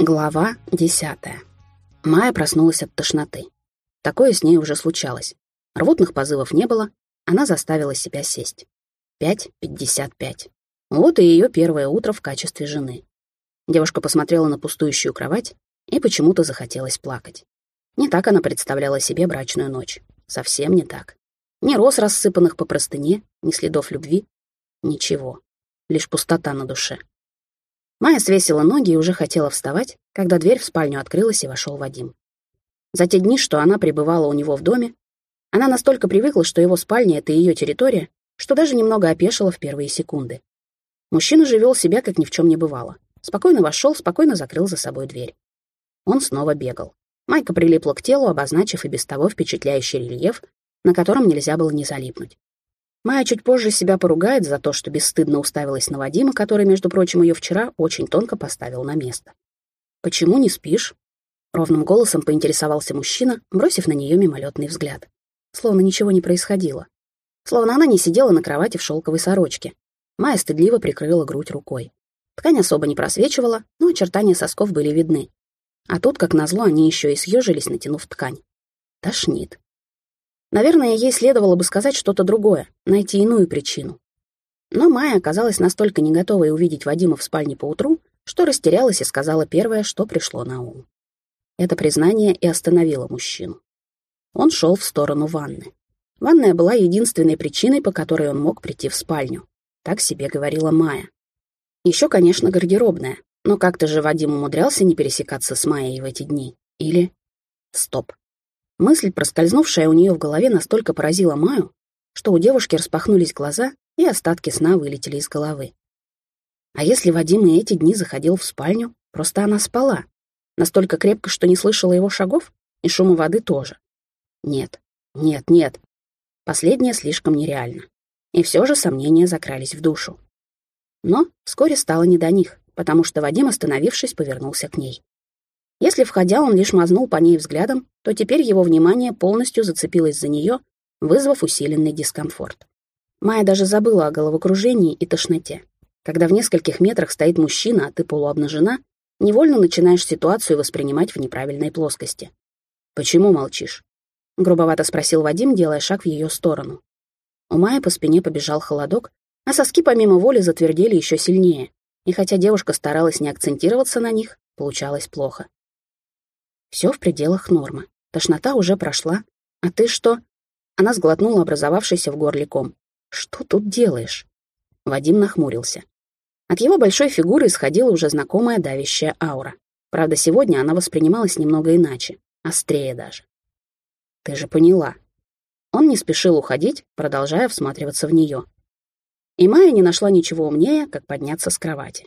Глава десятая. Майя проснулась от тошноты. Такое с ней уже случалось. Рвотных позывов не было, она заставила себя сесть. Пять пятьдесят пять. Вот и ее первое утро в качестве жены. Девушка посмотрела на пустующую кровать и почему-то захотелось плакать. Не так она представляла себе брачную ночь. Совсем не так. Ни роз рассыпанных по простыне, ни следов любви. Ничего. Лишь пустота на душе. Майя свесила ноги и уже хотела вставать, когда дверь в спальню открылась и вошел Вадим. За те дни, что она пребывала у него в доме, она настолько привыкла, что его спальня — это ее территория, что даже немного опешила в первые секунды. Мужчина же вел себя, как ни в чем не бывало. Спокойно вошел, спокойно закрыл за собой дверь. Он снова бегал. Майка прилипла к телу, обозначив и без того впечатляющий рельеф, на котором нельзя было не залипнуть. Майя чуть позже себя поругает за то, что бесстыдно уставилась на Вадима, который, между прочим, ее вчера очень тонко поставил на место. «Почему не спишь?» Ровным голосом поинтересовался мужчина, бросив на нее мимолетный взгляд. Словно ничего не происходило. Словно она не сидела на кровати в шелковой сорочке. Майя стыдливо прикрыла грудь рукой. Ткань особо не просвечивала, но очертания сосков были видны. А тут, как назло, они еще и съежились, натянув ткань. Тошнит. Наверное, ей следовало бы сказать что-то другое, найти иную причину. Но Майя оказалась настолько не готовой увидеть Вадима в спальне поутру, что растерялась и сказала первое, что пришло на ум. Это признание и остановило мужчину. Он шел в сторону ванны. Ванная была единственной причиной, по которой он мог прийти в спальню. Так себе говорила Майя. Еще, конечно, гардеробная, но как-то же Вадим умудрялся не пересекаться с Майей в эти дни. Или... Стоп. Мысль, проскользнувшая у нее в голове, настолько поразила Маю, что у девушки распахнулись глаза, и остатки сна вылетели из головы. А если Вадим и эти дни заходил в спальню, просто она спала, настолько крепко, что не слышала его шагов, и шума воды тоже. Нет, нет, нет. Последнее слишком нереально. И все же сомнения закрались в душу. Но вскоре стало не до них, потому что Вадим, остановившись, повернулся к ней. Если, входя, он лишь мазнул по ней взглядом, то теперь его внимание полностью зацепилось за нее, вызвав усиленный дискомфорт. Майя даже забыла о головокружении и тошноте. Когда в нескольких метрах стоит мужчина, а ты полуобнажена, невольно начинаешь ситуацию воспринимать в неправильной плоскости. «Почему молчишь?» — грубовато спросил Вадим, делая шаг в ее сторону. У Майи по спине побежал холодок, а соски помимо воли затвердели еще сильнее, и хотя девушка старалась не акцентироваться на них, получалось плохо. Все в пределах нормы. Тошнота уже прошла. А ты что? Она сглотнула образовавшийся в горле ком. Что тут делаешь? Вадим нахмурился. От его большой фигуры исходила уже знакомая давящая аура. Правда, сегодня она воспринималась немного иначе, острее даже. Ты же поняла. Он не спешил уходить, продолжая всматриваться в нее. И Майя не нашла ничего умнее, как подняться с кровати.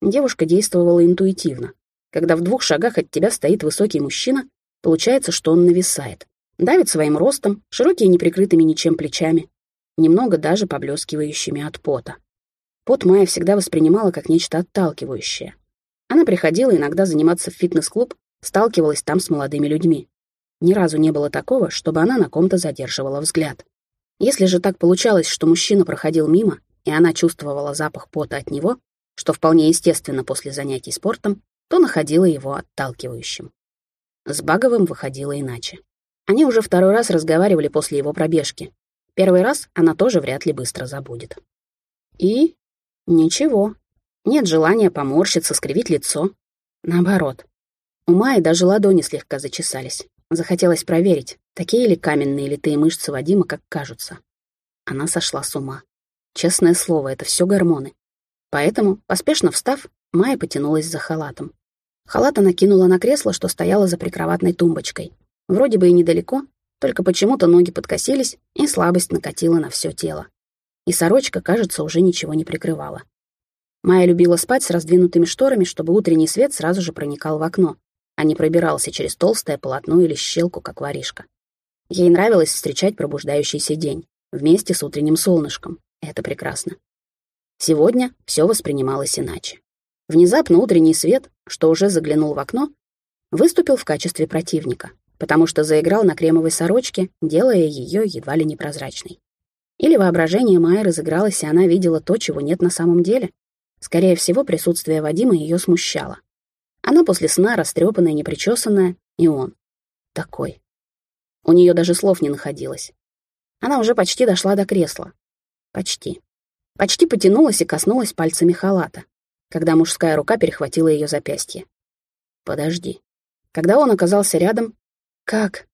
Девушка действовала интуитивно. Когда в двух шагах от тебя стоит высокий мужчина, получается, что он нависает. Давит своим ростом, широкие неприкрытыми ничем плечами, немного даже поблескивающими от пота. Пот Майя всегда воспринимала как нечто отталкивающее. Она приходила иногда заниматься в фитнес-клуб, сталкивалась там с молодыми людьми. Ни разу не было такого, чтобы она на ком-то задерживала взгляд. Если же так получалось, что мужчина проходил мимо, и она чувствовала запах пота от него, что вполне естественно после занятий спортом, то находила его отталкивающим. С Баговым выходило иначе. Они уже второй раз разговаривали после его пробежки. Первый раз она тоже вряд ли быстро забудет. И ничего. Нет желания поморщиться, скривить лицо. Наоборот. У Майи даже ладони слегка зачесались. Захотелось проверить, такие ли каменные литые мышцы Вадима, как кажутся. Она сошла с ума. Честное слово, это все гормоны. Поэтому, поспешно встав, Майя потянулась за халатом. Халат она кинула на кресло, что стояло за прикроватной тумбочкой. Вроде бы и недалеко, только почему-то ноги подкосились, и слабость накатила на все тело. И сорочка, кажется, уже ничего не прикрывала. Майя любила спать с раздвинутыми шторами, чтобы утренний свет сразу же проникал в окно, а не пробирался через толстое полотно или щелку, как воришка. Ей нравилось встречать пробуждающийся день вместе с утренним солнышком. Это прекрасно. Сегодня все воспринималось иначе. Внезапно утренний свет, что уже заглянул в окно, выступил в качестве противника, потому что заиграл на кремовой сорочке, делая ее едва ли непрозрачной. Или воображение Майи разыгралось, и она видела то, чего нет на самом деле. Скорее всего, присутствие Вадима ее смущало. Она после сна растрепанная, непричесанная, и он. Такой. У нее даже слов не находилось. Она уже почти дошла до кресла. Почти. Почти потянулась и коснулась пальцами халата, когда мужская рука перехватила ее запястье. «Подожди». Когда он оказался рядом... «Как?»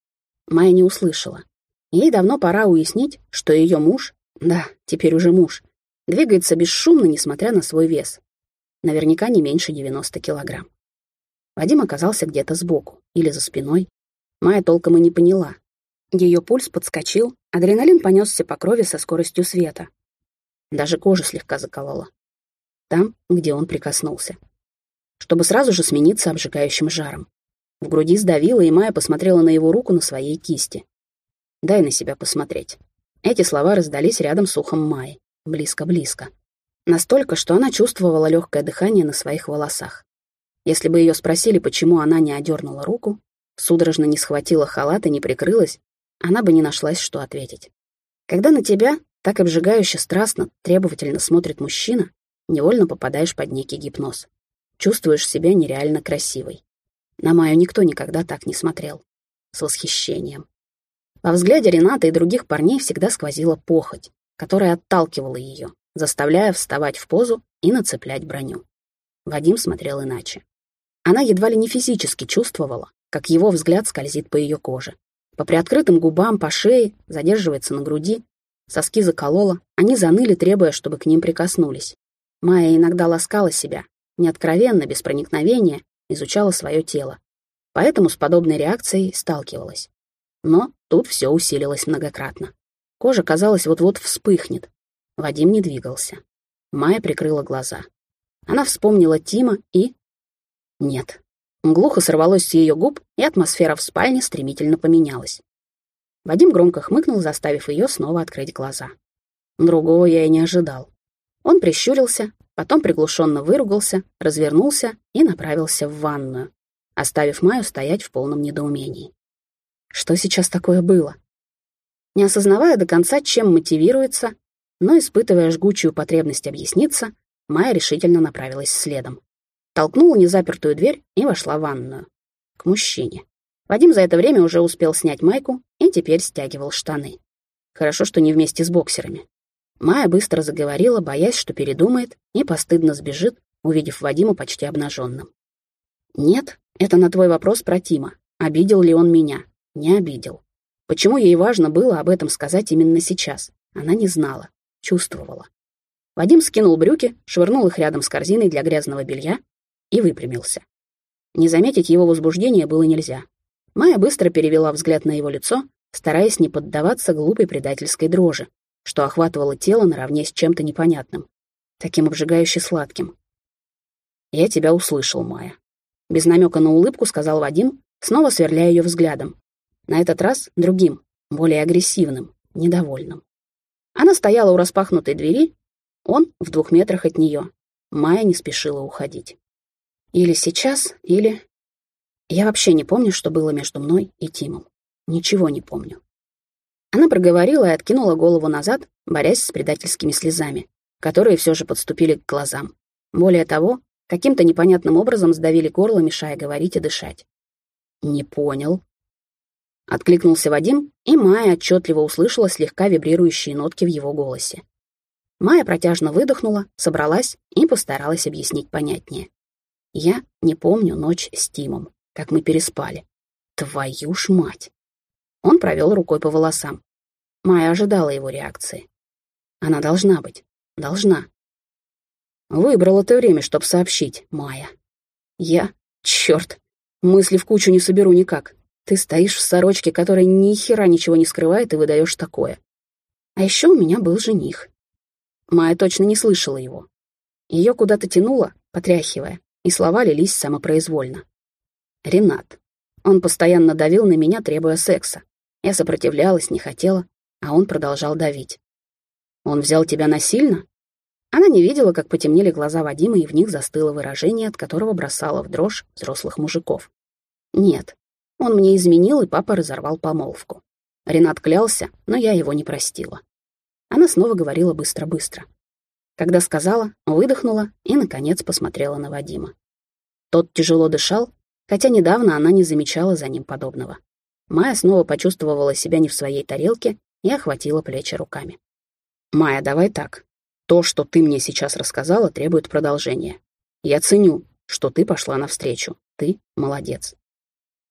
Майя не услышала. Ей давно пора уяснить, что ее муж, да, теперь уже муж, двигается бесшумно, несмотря на свой вес. Наверняка не меньше 90 килограмм. Вадим оказался где-то сбоку или за спиной. Майя толком и не поняла. Ее пульс подскочил, адреналин понесся по крови со скоростью света. Даже кожа слегка заколола. Там, где он прикоснулся. Чтобы сразу же смениться обжигающим жаром. В груди сдавило, и Майя посмотрела на его руку на своей кисти. «Дай на себя посмотреть». Эти слова раздались рядом с ухом Майи. Близко-близко. Настолько, что она чувствовала легкое дыхание на своих волосах. Если бы ее спросили, почему она не одернула руку, судорожно не схватила халат и не прикрылась, она бы не нашлась, что ответить. Когда на тебя так обжигающе страстно, требовательно смотрит мужчина, невольно попадаешь под некий гипноз. Чувствуешь себя нереально красивой. На Майю никто никогда так не смотрел. С восхищением. Во взгляде Рената и других парней всегда сквозила похоть, которая отталкивала ее, заставляя вставать в позу и нацеплять броню. Вадим смотрел иначе. Она едва ли не физически чувствовала, как его взгляд скользит по ее коже. По приоткрытым губам, по шее, задерживается на груди. Соски заколола, они заныли, требуя, чтобы к ним прикоснулись. Майя иногда ласкала себя, неоткровенно, без проникновения, изучала свое тело. Поэтому с подобной реакцией сталкивалась. Но тут все усилилось многократно. Кожа, казалось, вот-вот вспыхнет. Вадим не двигался. Майя прикрыла глаза. Она вспомнила Тима и... Нет. Глухо сорвалось с ее губ, и атмосфера в спальне стремительно поменялась. Вадим громко хмыкнул, заставив ее снова открыть глаза. Другого я и не ожидал. Он прищурился, потом приглушенно выругался, развернулся и направился в ванную, оставив Майю стоять в полном недоумении. Что сейчас такое было? Не осознавая до конца, чем мотивируется, но испытывая жгучую потребность объясниться, Майя решительно направилась следом. Толкнула незапертую дверь и вошла в ванную. К мужчине. Вадим за это время уже успел снять майку и теперь стягивал штаны. Хорошо, что не вместе с боксерами. Майя быстро заговорила, боясь, что передумает и постыдно сбежит, увидев Вадима почти обнаженным. «Нет, это на твой вопрос про Тима. Обидел ли он меня? Не обидел. Почему ей важно было об этом сказать именно сейчас? Она не знала, чувствовала. Вадим скинул брюки, швырнул их рядом с корзиной для грязного белья и выпрямился. Не заметить его возбуждения было нельзя. Майя быстро перевела взгляд на его лицо, стараясь не поддаваться глупой предательской дрожи, что охватывало тело наравне с чем-то непонятным, таким обжигающе сладким. «Я тебя услышал, Майя», — без намека на улыбку сказал Вадим, снова сверляя ее взглядом, на этот раз другим, более агрессивным, недовольным. Она стояла у распахнутой двери, он в двух метрах от нее. Майя не спешила уходить. Или сейчас, или... Я вообще не помню, что было между мной и Тимом. Ничего не помню. Она проговорила и откинула голову назад, борясь с предательскими слезами, которые все же подступили к глазам. Более того, каким-то непонятным образом сдавили горло, мешая говорить и дышать. «Не понял», Откликнулся Вадим, и Майя отчетливо услышала слегка вибрирующие нотки в его голосе. Майя протяжно выдохнула, собралась и постаралась объяснить понятнее. «Я не помню ночь с Тимом, как мы переспали. Твою ж мать!» Он провел рукой по волосам. Майя ожидала его реакции. Она должна быть. Должна. Выбрала ты время, чтоб сообщить, Майя. Я? Черт! Мысли в кучу не соберу никак. Ты стоишь в сорочке, которая ни хера ничего не скрывает, и выдаешь такое. А еще у меня был жених. Майя точно не слышала его. Ее куда-то тянуло, потряхивая, и слова лились самопроизвольно. Ренат. Он постоянно давил на меня, требуя секса. Я сопротивлялась, не хотела, а он продолжал давить. «Он взял тебя насильно?» Она не видела, как потемнели глаза Вадима, и в них застыло выражение, от которого бросало в дрожь взрослых мужиков. «Нет, он мне изменил, и папа разорвал помолвку. Ренат клялся, но я его не простила. Она снова говорила быстро-быстро. Когда сказала, выдохнула и, наконец, посмотрела на Вадима. Тот тяжело дышал, хотя недавно она не замечала за ним подобного. Майя снова почувствовала себя не в своей тарелке и охватила плечи руками. «Майя, давай так. То, что ты мне сейчас рассказала, требует продолжения. Я ценю, что ты пошла навстречу. Ты молодец.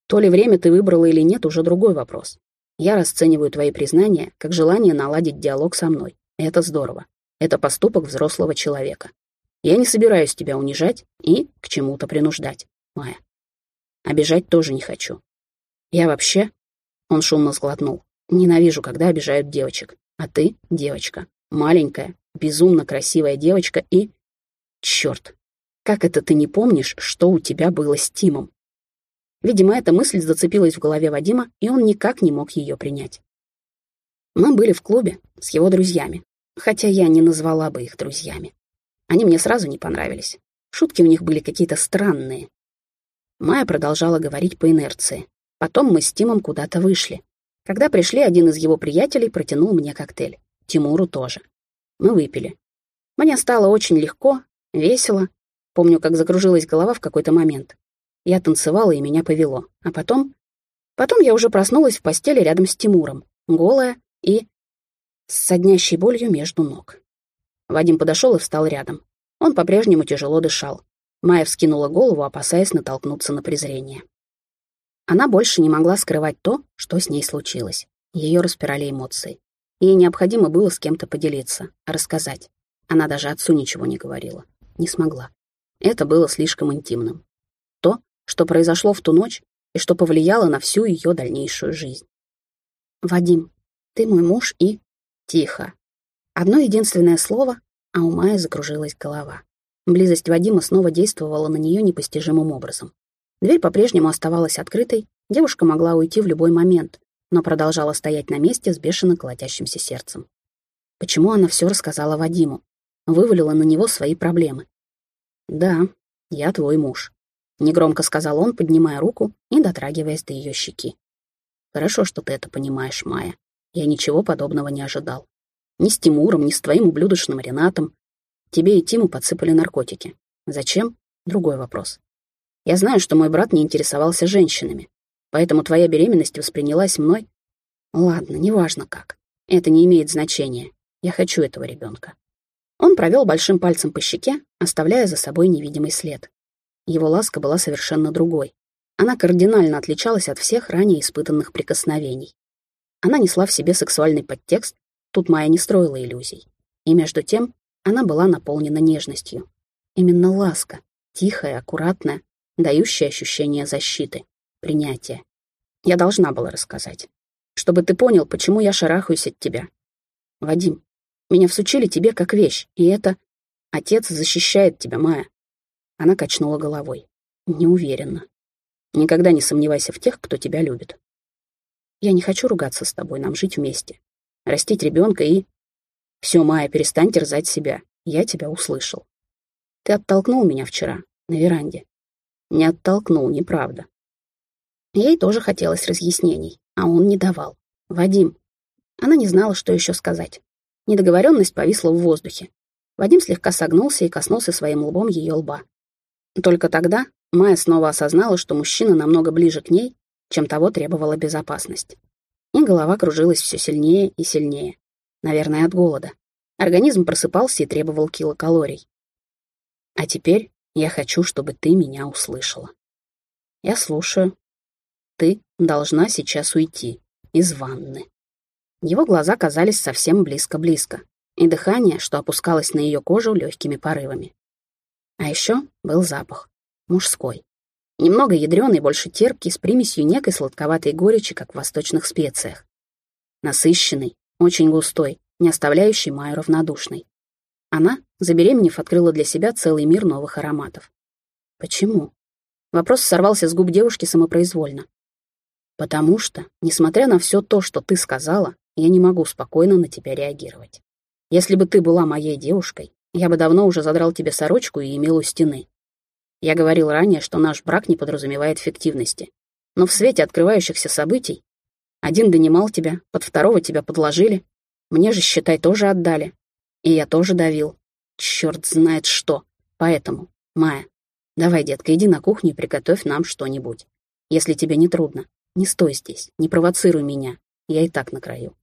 То ли время ты выбрала или нет, уже другой вопрос. Я расцениваю твои признания как желание наладить диалог со мной. Это здорово. Это поступок взрослого человека. Я не собираюсь тебя унижать и к чему-то принуждать, Майя. Обижать тоже не хочу. Я вообще...» Он шумно сглотнул. «Ненавижу, когда обижают девочек. А ты — девочка. Маленькая, безумно красивая девочка и... Черт, как это ты не помнишь, что у тебя было с Тимом?» Видимо, эта мысль зацепилась в голове Вадима, и он никак не мог ее принять. Мы были в клубе с его друзьями, хотя я не назвала бы их друзьями. Они мне сразу не понравились. Шутки у них были какие-то странные. Майя продолжала говорить по инерции. Потом мы с Тимом куда-то вышли. Когда пришли, один из его приятелей протянул мне коктейль. Тимуру тоже. Мы выпили. Мне стало очень легко, весело. Помню, как закружилась голова в какой-то момент. Я танцевала, и меня повело. А потом... Потом я уже проснулась в постели рядом с Тимуром, голая и с соднящей болью между ног. Вадим подошел и встал рядом. Он по-прежнему тяжело дышал. Майя вскинула голову, опасаясь натолкнуться на презрение. Она больше не могла скрывать то, что с ней случилось. Ее распирали эмоции. Ей необходимо было с кем-то поделиться, рассказать. Она даже отцу ничего не говорила. Не смогла. Это было слишком интимным. То, что произошло в ту ночь и что повлияло на всю ее дальнейшую жизнь. «Вадим, ты мой муж и...» «Тихо». Одно единственное слово, а у Майи закружилась голова. Близость Вадима снова действовала на нее непостижимым образом. Дверь по-прежнему оставалась открытой, девушка могла уйти в любой момент, но продолжала стоять на месте с бешено колотящимся сердцем. Почему она все рассказала Вадиму? Вывалила на него свои проблемы. «Да, я твой муж», Негромко сказал он, поднимая руку и дотрагиваясь до ее щеки. «Хорошо, что ты это понимаешь, Майя. Я ничего подобного не ожидал. Ни с Тимуром, ни с твоим ублюдочным Ренатом. Тебе и Тиму подсыпали наркотики. Зачем? Другой вопрос. Я знаю, что мой брат не интересовался женщинами, поэтому твоя беременность воспринялась мной... Ладно, неважно как. Это не имеет значения. Я хочу этого ребенка. Он провел большим пальцем по щеке, оставляя за собой невидимый след. Его ласка была совершенно другой. Она кардинально отличалась от всех ранее испытанных прикосновений. Она несла в себе сексуальный подтекст, тут Майя не строила иллюзий. И между тем она была наполнена нежностью. Именно ласка, тихая, аккуратная, дающая ощущение защиты, принятия. Я должна была рассказать. Чтобы ты понял, почему я шарахаюсь от тебя. Вадим, меня всучили тебе как вещь, и это... Отец защищает тебя, Майя. Она качнула головой. Не уверена. Никогда не сомневайся в тех, кто тебя любит. Я не хочу ругаться с тобой, нам жить вместе. Растить ребенка и... Все, Майя, перестань терзать себя. Я тебя услышал. Ты оттолкнул меня вчера, на веранде. Не оттолкнул, неправда. Ей тоже хотелось разъяснений, а он не давал. Вадим. Она не знала, что еще сказать. Недоговоренность повисла в воздухе. Вадим слегка согнулся и коснулся своим лбом ее лба. Только тогда Майя снова осознала, что мужчина намного ближе к ней, чем того требовала безопасность. И голова кружилась все сильнее и сильнее. Наверное, от голода. Организм просыпался и требовал килокалорий. А теперь я хочу, чтобы ты меня услышала. Я слушаю. Ты должна сейчас уйти из ванны. Его глаза казались совсем близко-близко, и дыхание, что опускалось на ее кожу легкими порывами. А еще был запах. Мужской. Немного ядреный, больше терпкий, с примесью некой сладковатой горечи, как в восточных специях. Насыщенный, очень густой, не оставляющий Майю равнодушной. Она, забеременев, открыла для себя целый мир новых ароматов. Почему? Вопрос сорвался с губ девушки самопроизвольно. Потому что, несмотря на все то, что ты сказала, я не могу спокойно на тебя реагировать. Если бы ты была моей девушкой, я бы давно уже задрал тебе сорочку и имел у стены. Я говорил ранее, что наш брак не подразумевает фиктивности. Но в свете открывающихся событий один донимал тебя, под второго тебя подложили. Мне же, считай, тоже отдали. И я тоже давил. Черт знает что. Поэтому, Майя, Давай, детка, иди на кухню и приготовь нам что-нибудь. Если тебе не трудно, не стой здесь, не провоцируй меня. Я и так на краю.